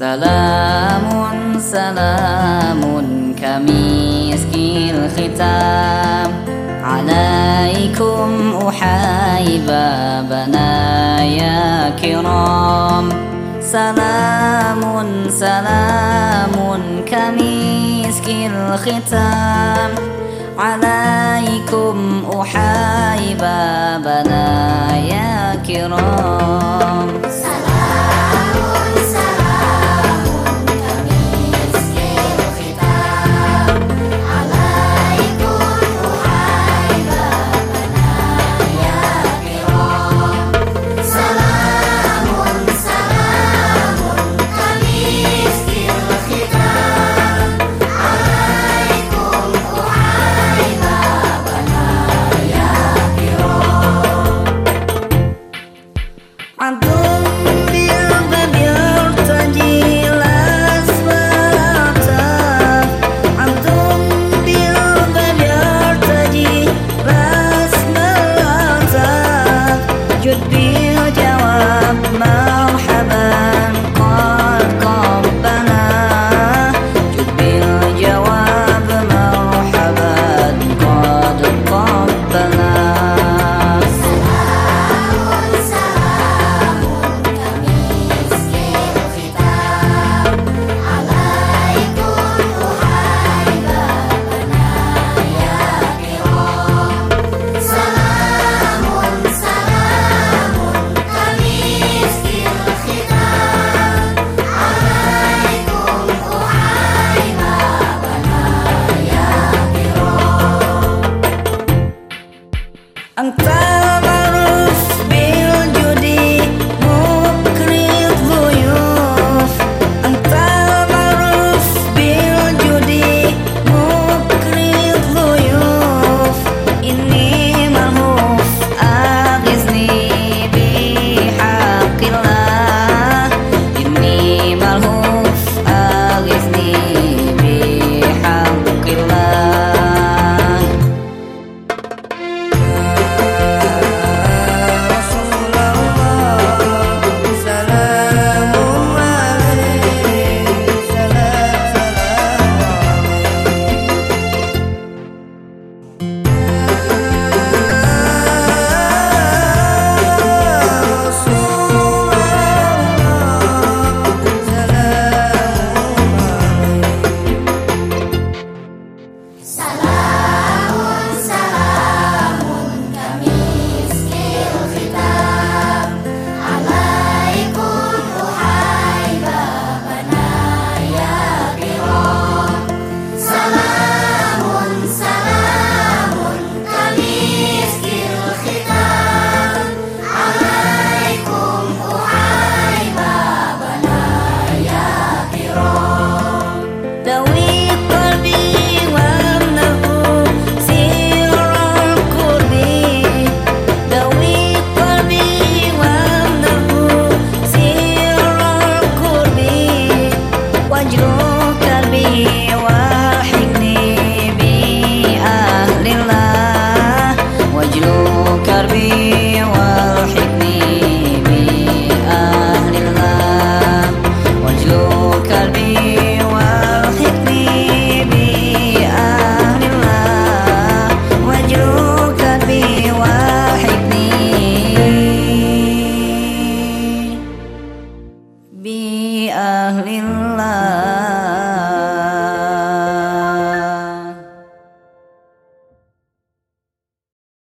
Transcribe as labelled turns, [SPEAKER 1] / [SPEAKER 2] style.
[SPEAKER 1] سلام سلام كمسك الختام. عليكم أحايب بنايا كرام. سلام سلام كمسك الختام. عليكم أحايب بنايا كرام
[SPEAKER 2] could be bi ahlillah.